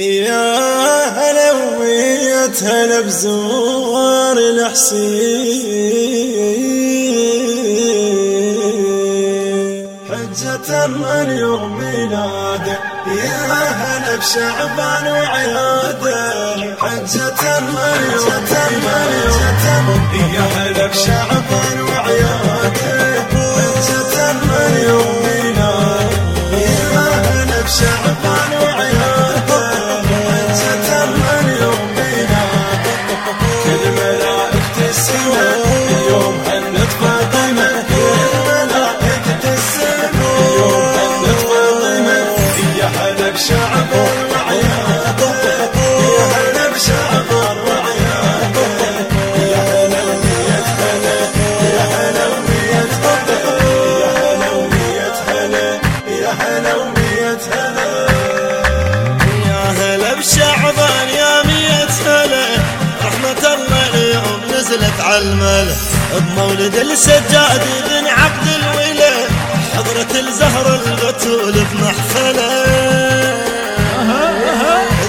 يا هلا ويت هلا بزوار الحسين. حجة من يوم ميلاده يا هلا بشعبان وعياده. حجة من يوم ميلاده يا هلا بشعبان وعياده. حجة من يوم الملا بمولد السجاد بن عبد الولا حضرة الزهر البتول بمحفلة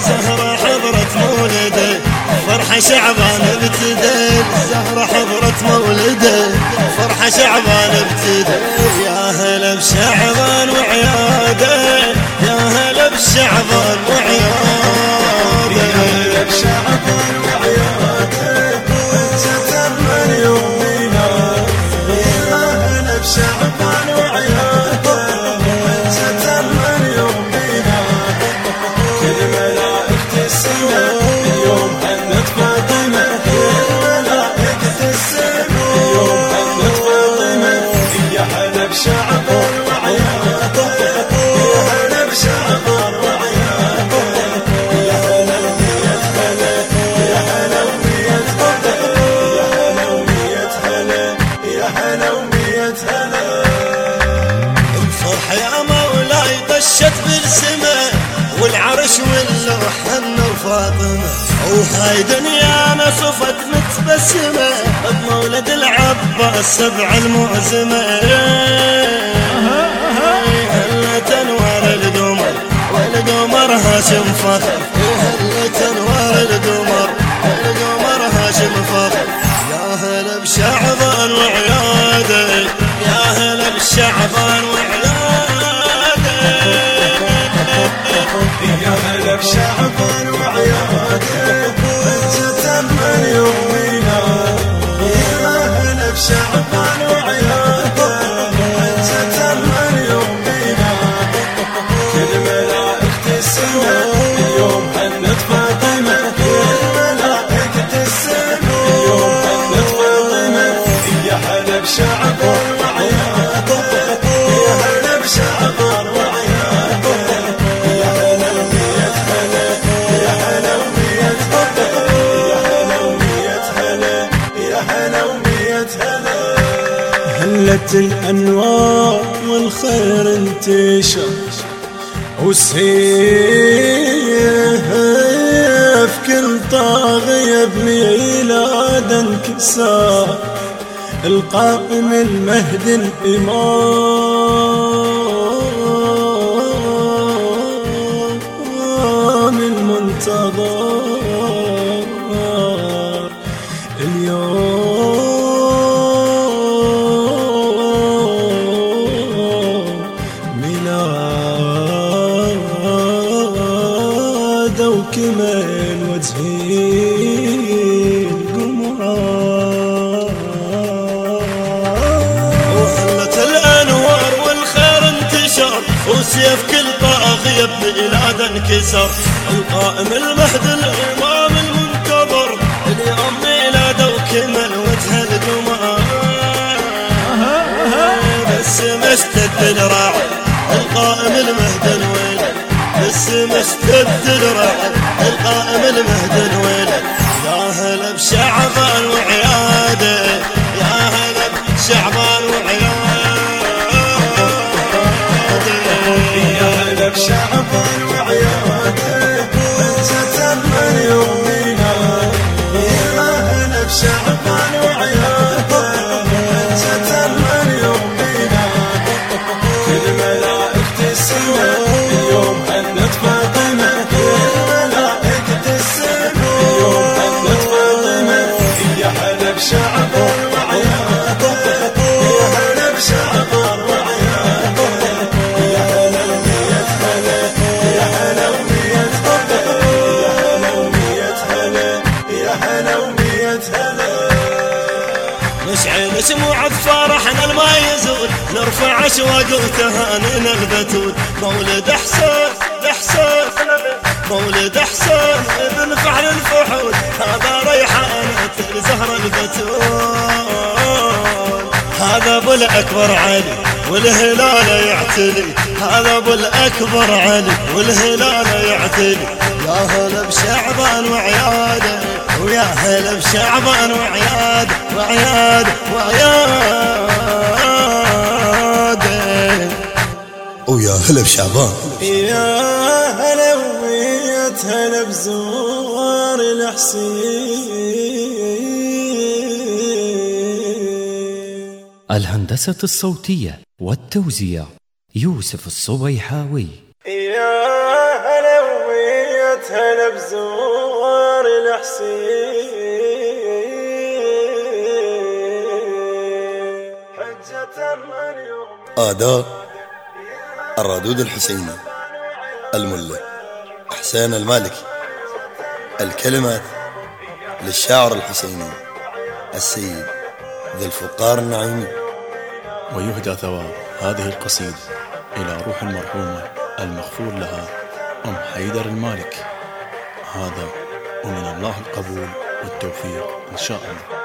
زهرة حضرة مولده فرحة شعبان ابتدى. زهرة حضرة مولده فرحة شعبان ابتدى. يا هلا بشعبان وعياده يا هلا بشعبان وعياده. طشت بالسماء والعرش واللوح هن وفاطمة وهاي دنيانا صفت متبسمة بمولد العباس سبع المعزمة. هلا تنوار القمر والقمر هاشم فخر هلا تنوار القمر والقمر هاشم فخر يا هلا بشعبان وعياده يا هلا بشعبان بشعبان وعياده هلت الأنوار والخير انتشر. وسيف كل طاغية بميلاد انكسار. القائم المهدي الإمام. المنتظر. وكمل وجهي وحلت الأنوار والخير انتشر وسيف كل طاغية بميلاد انكسر القائم المهد الامام المنتظر اليوم ميلاده وكمل وجه القمر بس مستد الراعي القائم المهد الويل بس مستد الراعي القائم المهد الويل يا هلا بشعبان وعياده يا هلا بشعبان مسموع بفرحنا الما يزول. نرفع أشواق وتهانينا البتول. مولد حسين حسين مولد حسين ابن فعل الفحول. هذا ريحانة الزهر البتول. هذا أبو الأكبر علي والهلال يعتلي. هذا أبو الأكبر علي والهلال يعتلي. يا هلا بشعبان وعياده ويا هلا بشعبان وعياده وعياده وعياده ويا هلا بشعبان. يا هلا ويت هلا بزوار الحسين. الهندسة الصوتية والتوزيع يوسف الصبيحاوي. يا هلا بزوار الحسين. حجة اليوم آداء الردود الحسيني الملة حسين المالكي. الكلمات للشاعر الحسيني السيد ذي الفقار النعيمي. ويهدى ثواب هذه القصيدة إلى روح المرحومة المغفور لها أم حيدر المالك هذا ومن الله القبول والتوفيق إن شاء الله.